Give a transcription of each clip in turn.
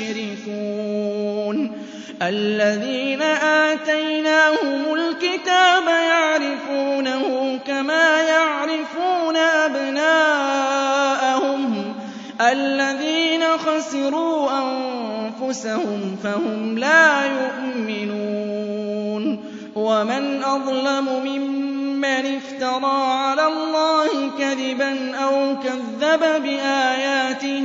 مِّمَّا تُشْرِكُونَ الَّذِينَ آتَيْنَاهُمُ الْكِتَابَ يَعْرِفُونَهُ كَمَا يَعْرِفُونَ أَبْنَاءَهُمُ ۘ. الَّذِينَ خَسِرُوا أَنفُسَهُمْ فَهُمْ لَا يُؤْمِنُونَ. وَمَنْ أَظْلَمُ مِمَّنِ افْتَرَىٰ عَلَى اللَّهِ كَذِبًا أَوْ كَذَّبَ بِآيَاتِهِ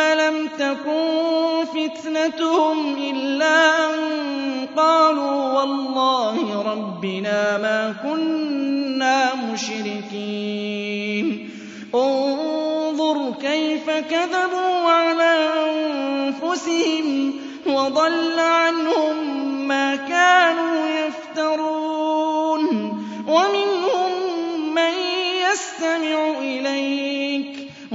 لَمْ تَكُن فِتْنَتُهُمْ إِلَّا أَن قَالُوا وَاللَّهِ رَبِّنَا مَا كُنَّا مُشْرِكِينَ. انظُرْ كَيْفَ كَذَبُوا عَلَىٰ أَنفُسِهِمْ وَضَلَّ عَنْهُم مَّا كَانُوا يَفْتَرُونَ. وَمِنْهُم مَّن يَسْتَمِعُ إِلَيْكَ ۖ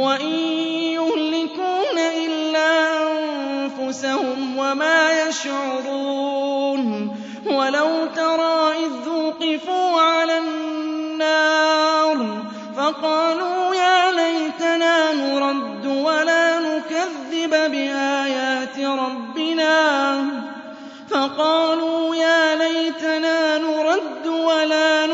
وَإِن يُهْلِكُونَ إِلَّا أَنفُسَهُمْ وَمَا يَشْعُرُونَ وَلَوْ تَرَىٰ إِذ وُقِفُوا عَلَى النَّارِ فَقَالُوا يَا لَيْتَنَا نُرَدُّ وَلَا نُكَذِّبَ بِآيَاتِ رَبِّنَا فَقَالُوا يَا لَيْتَنَا نُرَدُّ وَلَا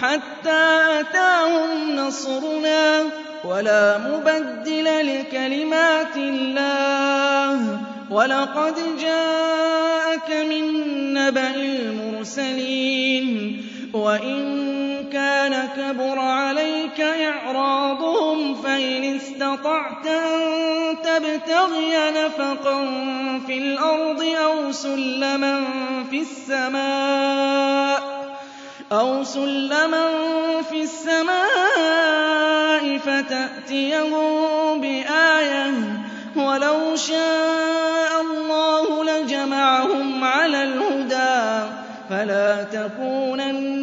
حَتَّىٰ أَتَاهُمْ نَصْرُنَا ۚ وَلَا مُبَدِّلَ لِكَلِمَاتِ اللَّهِ ۚ. وَلَقَدْ جَاءَكَ مِن نَّبَإِ الْمُرْسَلِينَ. وَإِن كَانَ كَبُرَ عَلَيْكَ إِعْرَاضُهُمْ، فَإِنِ اسْتَطَعْتَ أَن تَبْتَغِيَ نَفَقًا فِي الْأَرْضِ أَوْ سُلَّمًا فِي السَّمَاءِ. أَوْ سُلَّمًا فِي السَّمَاءِ فَتَأْتِيَهُم بِآيَةٍ ۚ وَلَوْ شَاءَ اللَّهُ لَجَمَعَهُمْ عَلَى الْهُدَىٰ فَلَا تَكُونَنَّ